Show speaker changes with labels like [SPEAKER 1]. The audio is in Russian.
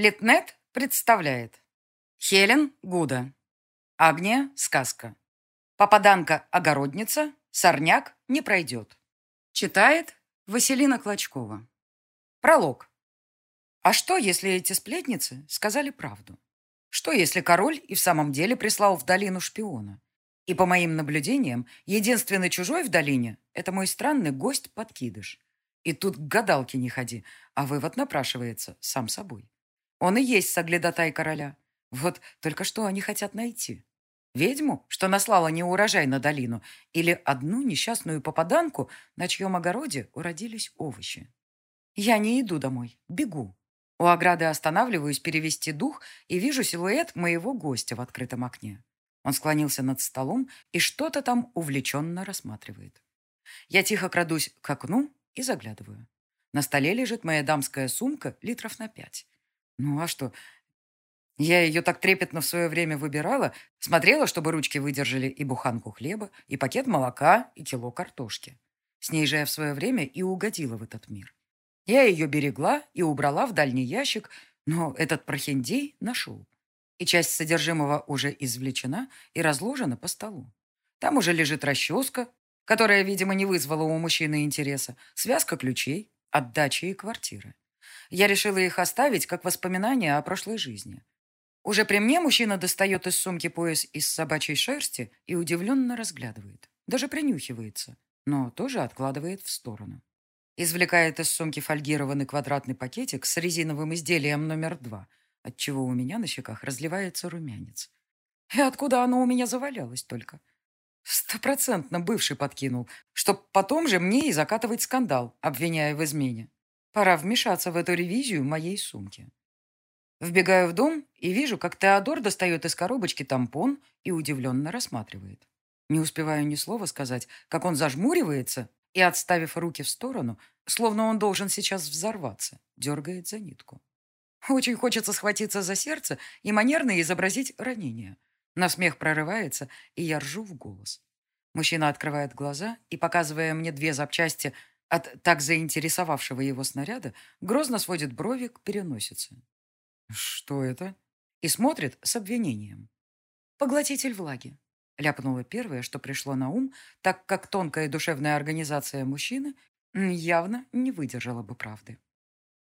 [SPEAKER 1] Литнет представляет Хелен Гуда Агния Сказка Попаданка-огородница Сорняк не пройдет Читает Василина Клочкова Пролог А что, если эти сплетницы сказали правду? Что, если король и в самом деле прислал в долину шпиона? И по моим наблюдениям, единственный чужой в долине – это мой странный гость-подкидыш. И тут к гадалке не ходи, а вывод напрашивается сам собой. Он и есть соглядатай короля. Вот только что они хотят найти? Ведьму, что наслала неурожай на долину, или одну несчастную попаданку, на чьем огороде уродились овощи? Я не иду домой, бегу. У ограды останавливаюсь перевести дух и вижу силуэт моего гостя в открытом окне. Он склонился над столом и что-то там увлеченно рассматривает. Я тихо крадусь к окну и заглядываю. На столе лежит моя дамская сумка литров на пять. Ну а что? Я ее так трепетно в свое время выбирала, смотрела, чтобы ручки выдержали и буханку хлеба, и пакет молока, и кило картошки. С ней же я в свое время и угодила в этот мир. Я ее берегла и убрала в дальний ящик, но этот прохиндей нашел. И часть содержимого уже извлечена и разложена по столу. Там уже лежит расческа, которая, видимо, не вызвала у мужчины интереса, связка ключей, отдачи и квартиры. Я решила их оставить как воспоминания о прошлой жизни. Уже при мне мужчина достает из сумки пояс из собачьей шерсти и удивленно разглядывает. Даже принюхивается, но тоже откладывает в сторону. Извлекает из сумки фольгированный квадратный пакетик с резиновым изделием номер два, отчего у меня на щеках разливается румянец. И откуда оно у меня завалялось только? Стопроцентно бывший подкинул, чтоб потом же мне и закатывать скандал, обвиняя в измене. Пора вмешаться в эту ревизию моей сумки. Вбегаю в дом и вижу, как Теодор достает из коробочки тампон и удивленно рассматривает. Не успеваю ни слова сказать, как он зажмуривается и, отставив руки в сторону, словно он должен сейчас взорваться, дергает за нитку. Очень хочется схватиться за сердце и манерно изобразить ранение. На смех прорывается, и я ржу в голос. Мужчина открывает глаза и, показывая мне две запчасти от так заинтересовавшего его снаряда грозно сводит брови к переносице. «Что это?» И смотрит с обвинением. «Поглотитель влаги», — ляпнула первое, что пришло на ум, так как тонкая душевная организация мужчины явно не выдержала бы правды.